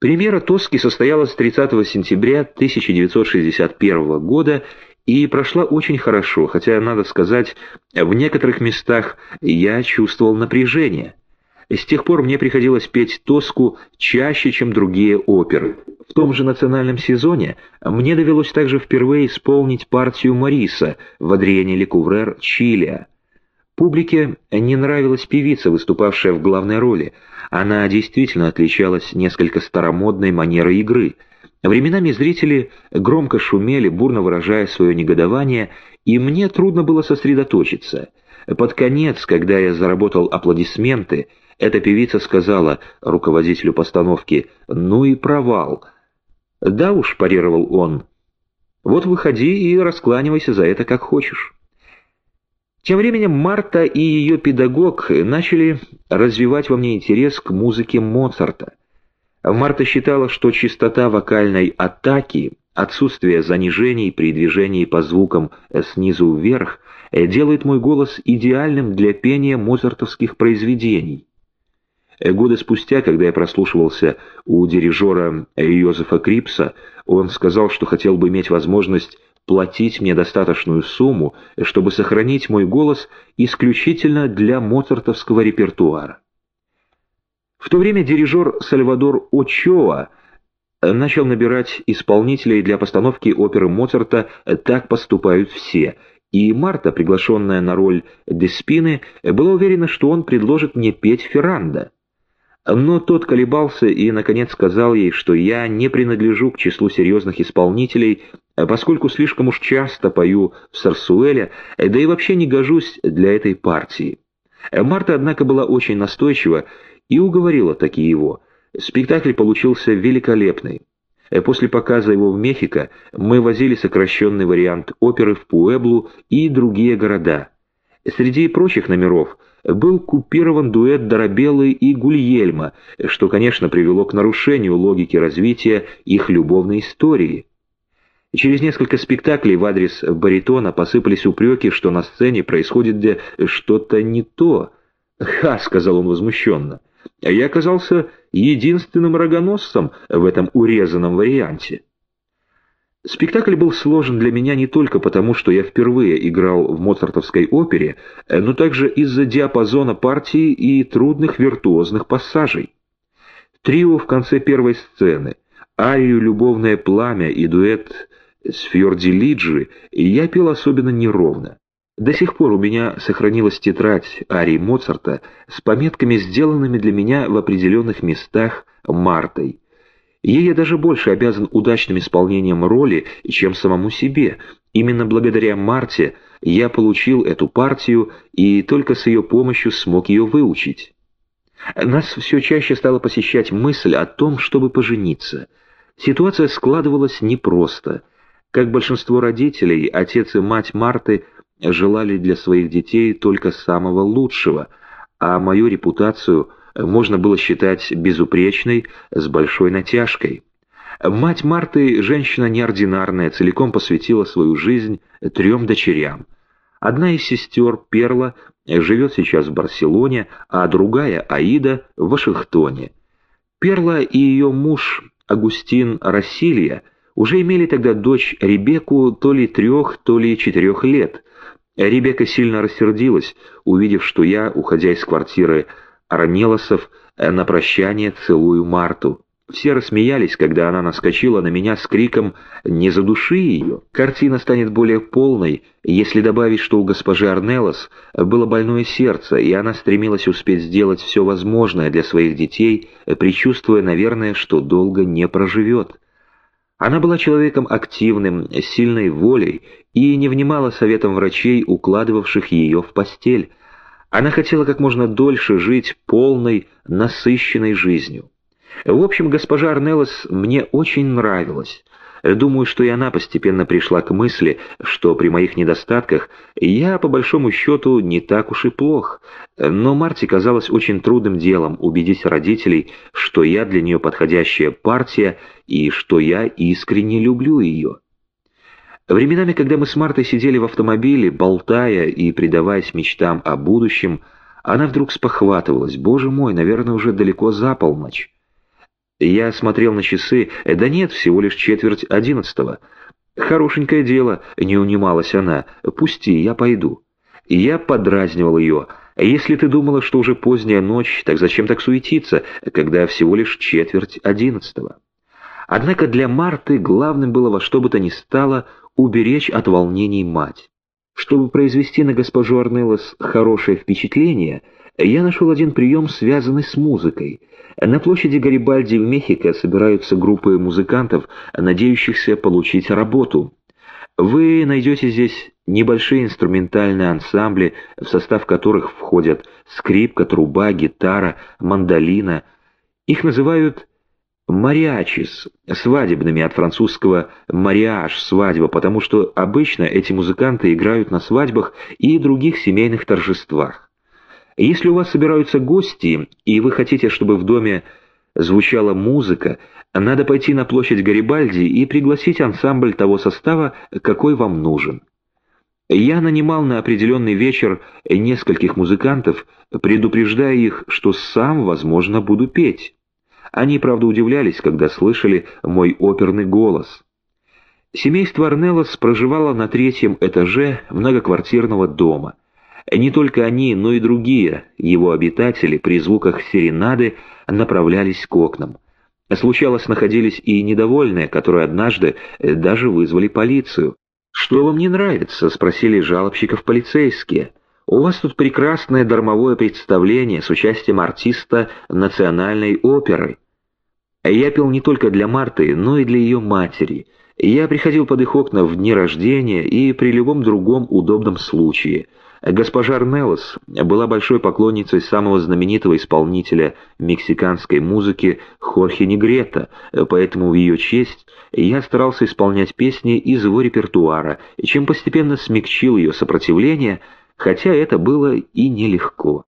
Премьера «Тоски» состоялась 30 сентября 1961 года и прошла очень хорошо, хотя, надо сказать, в некоторых местах я чувствовал напряжение. С тех пор мне приходилось петь «Тоску» чаще, чем другие оперы. В том же национальном сезоне мне довелось также впервые исполнить партию Мариса в Адриене Лекуврер «Чилия». Публике не нравилась певица, выступавшая в главной роли. Она действительно отличалась несколько старомодной манерой игры. Временами зрители громко шумели, бурно выражая свое негодование, и мне трудно было сосредоточиться. Под конец, когда я заработал аплодисменты, эта певица сказала руководителю постановки «Ну и провал». «Да уж», — парировал он, — «вот выходи и раскланивайся за это как хочешь». Тем временем Марта и ее педагог начали развивать во мне интерес к музыке Моцарта. Марта считала, что чистота вокальной атаки, отсутствие занижений при движении по звукам снизу вверх делает мой голос идеальным для пения моцартовских произведений. Годы спустя, когда я прослушивался у дирижера Йозефа Крипса, он сказал, что хотел бы иметь возможность платить мне достаточную сумму, чтобы сохранить мой голос исключительно для моцартовского репертуара. В то время дирижер Сальвадор Очоа начал набирать исполнителей для постановки оперы Моцарта «Так поступают все», и Марта, приглашенная на роль Деспины, была уверена, что он предложит мне петь Ферранда. Но тот колебался и, наконец, сказал ей, что я не принадлежу к числу серьезных исполнителей, поскольку слишком уж часто пою в Сарсуэле, да и вообще не гожусь для этой партии. Марта, однако, была очень настойчива и уговорила таки его. Спектакль получился великолепный. После показа его в Мехико мы возили сокращенный вариант оперы в Пуэблу и другие города. Среди прочих номеров – был купирован дуэт Доробеллы и Гульельма, что, конечно, привело к нарушению логики развития их любовной истории. Через несколько спектаклей в адрес баритона посыпались упреки, что на сцене происходит что-то не то. «Ха!» — сказал он возмущенно. «Я оказался единственным рогоносцем в этом урезанном варианте». Спектакль был сложен для меня не только потому, что я впервые играл в моцартовской опере, но также из-за диапазона партии и трудных виртуозных пассажей. Трио в конце первой сцены, арию «Любовное пламя» и дуэт с Фьордилиджи я пел особенно неровно. До сих пор у меня сохранилась тетрадь арий Моцарта с пометками, сделанными для меня в определенных местах Мартой. Ей я даже больше обязан удачным исполнением роли, чем самому себе. Именно благодаря Марте я получил эту партию и только с ее помощью смог ее выучить. Нас все чаще стала посещать мысль о том, чтобы пожениться. Ситуация складывалась непросто. Как большинство родителей, отец и мать Марты желали для своих детей только самого лучшего, а мою репутацию – можно было считать безупречной с большой натяжкой. Мать Марты, женщина неординарная, целиком посвятила свою жизнь трем дочерям. Одна из сестер, Перла, живет сейчас в Барселоне, а другая, Аида, в Вашингтоне. Перла и ее муж, Агустин Рассилья, уже имели тогда дочь Ребекку то ли трех, то ли четырех лет. Ребекка сильно рассердилась, увидев, что я, уходя из квартиры Армелосов э, на прощание целую Марту. Все рассмеялись, когда она наскочила на меня с криком «Не задуши ее!». Картина станет более полной, если добавить, что у госпожи Арнелос было больное сердце, и она стремилась успеть сделать все возможное для своих детей, предчувствуя, наверное, что долго не проживет. Она была человеком активным, сильной волей и не внимала советам врачей, укладывавших ее в постель. Она хотела как можно дольше жить полной, насыщенной жизнью. В общем, госпожа Арнеллос мне очень нравилась. Думаю, что и она постепенно пришла к мысли, что при моих недостатках я, по большому счету, не так уж и плох. Но Марте казалось очень трудным делом убедить родителей, что я для нее подходящая партия и что я искренне люблю ее. Временами, когда мы с Мартой сидели в автомобиле, болтая и предаваясь мечтам о будущем, она вдруг спохватывалась. «Боже мой, наверное, уже далеко за полночь». Я смотрел на часы, да нет, всего лишь четверть одиннадцатого. «Хорошенькое дело», — не унималась она, — «пусти, я пойду». Я подразнивал ее. «Если ты думала, что уже поздняя ночь, так зачем так суетиться, когда всего лишь четверть одиннадцатого?» Однако для Марты главным было во что бы то ни стало уберечь от волнений мать. Чтобы произвести на госпожу Арнеллос хорошее впечатление, я нашел один прием, связанный с музыкой. На площади Гарибальди в Мехико собираются группы музыкантов, надеющихся получить работу. Вы найдете здесь небольшие инструментальные ансамбли, в состав которых входят скрипка, труба, гитара, мандолина. Их называют мариачис, свадебными от французского «мариаж» — свадьба, потому что обычно эти музыканты играют на свадьбах и других семейных торжествах. Если у вас собираются гости, и вы хотите, чтобы в доме звучала музыка, надо пойти на площадь Гарибальди и пригласить ансамбль того состава, какой вам нужен. Я нанимал на определенный вечер нескольких музыкантов, предупреждая их, что сам, возможно, буду петь. Они, правда, удивлялись, когда слышали мой оперный голос. Семейство Арнеллос проживало на третьем этаже многоквартирного дома. Не только они, но и другие его обитатели при звуках серенады направлялись к окнам. Случалось, находились и недовольные, которые однажды даже вызвали полицию. «Что вам не нравится?» — спросили жалобщиков полицейские. «У вас тут прекрасное дармовое представление с участием артиста национальной оперы». Я пел не только для Марты, но и для ее матери. Я приходил под их окна в дни рождения и при любом другом удобном случае. Госпожа Арнелос была большой поклонницей самого знаменитого исполнителя мексиканской музыки Хорхе Негрета, поэтому в ее честь я старался исполнять песни из его репертуара, чем постепенно смягчил ее сопротивление, хотя это было и нелегко.